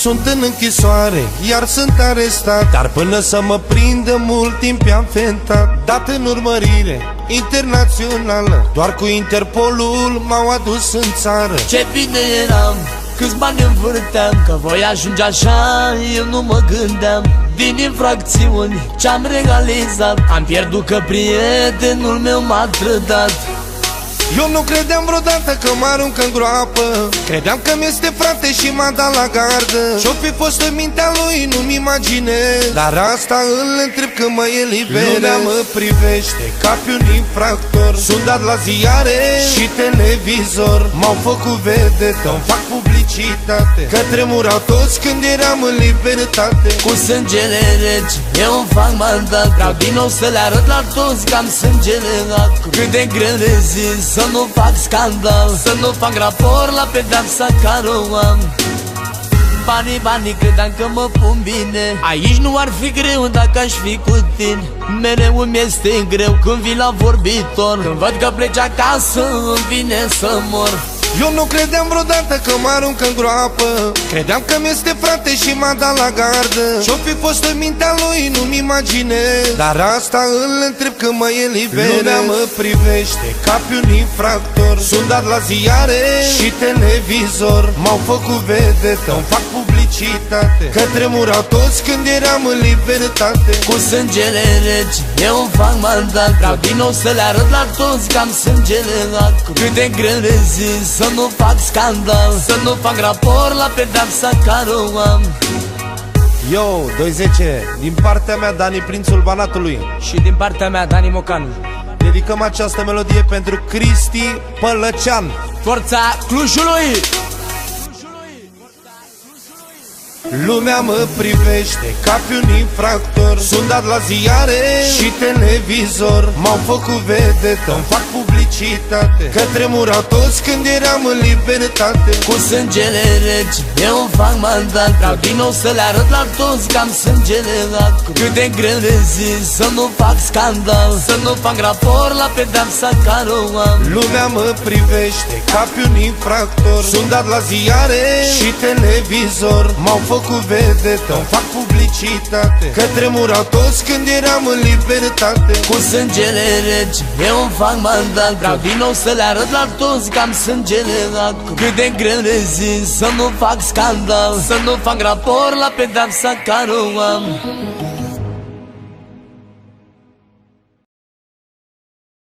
Sunt în închisoare, iar sunt arestat. Dar până să mă prindă mult timp am fentat. Dat în urmărire internațională Doar cu Interpolul m-au adus în țară. Ce bine eram Câți bani învârteam Că voi ajunge așa Eu nu mă gândeam. Din infracțiuni ce-am realizat Am pierdut că prietenul meu m-a trădat eu nu credeam vreodată că mă arunc în groapă. Credeam că mi-este frate și m-a dat la gardă. Și-o fi fost în mintea lui, nu-mi imaginez. Dar asta îl întreb că mă eliberez Lumea mă privește ca pe un infractor. Sunt dat la ziare și televizor. M-au făcut vedetă, îmi fac publicitate. Că tremurau toți când eram în libertate. Cu sângele reci, eu îmi fac mandat. Vreau din nou să le arăt la toți că am sângele acru Cât de greu rezist să nu fac scandal Să nu fac raport la pedeapsa care o am Banii, banii, credeam că mă pun bine. Aici nu ar fi greu dacă aș fi cu tine. Mereu îmi este greu când vin la vorbitor. Când văd că pleci acasă îmi vine să mor eu nu credeam vreodată că mă arunc în groapă. Credeam că mi-este frate și m-a dat la gardă. Și-o fi fost în mintea lui, nu-mi imaginez. Dar asta îl întreb că mă eliberez. Lumea mă privește ca pe un infractor. Sunt dat la ziare și televizor. M-au făcut vedetă, îmi fac publicitate Că tremurau toți când eram în libertate. Cu sângele reci, eu îmi fac mandat. Vreau din nou să le arăt la toți că am sângele acru Cât de greu rezist să nu fac scandal Să nu fac raport la pedapsa care o am. Yo, 210, din partea mea Dani Prințul Banatului. Și din partea mea Dani Mocanu. Dedicăm această melodie pentru Cristi Pălăcean. Forța Clujului! Lumea mă privește ca pe un infractor. Sunt dat la ziare și televizor. M-au făcut vedetă, îmi fac publicitate Că tremurau toți când eram în libertate. Cu sângele reci, eu îmi fac mandat. Vreau din nou să le arăt la toți că am sângele acru Cât de greu rezist să nu fac scandal. Să nu fac raport la pedapsa care o am Lumea mă privește ca pe un infractor. Sunt dat la ziare și televizor. M-au făcut făcut vedetă Îmi fac publicitate. Că tremurau toți când eram în libertate. Cu sângele reci, eu îmi fac mandat Vreau din nou să le arăt la toți că am sângele acru Cât de greu rezist să nu fac scandal Să nu fac raport la pedapsa care o am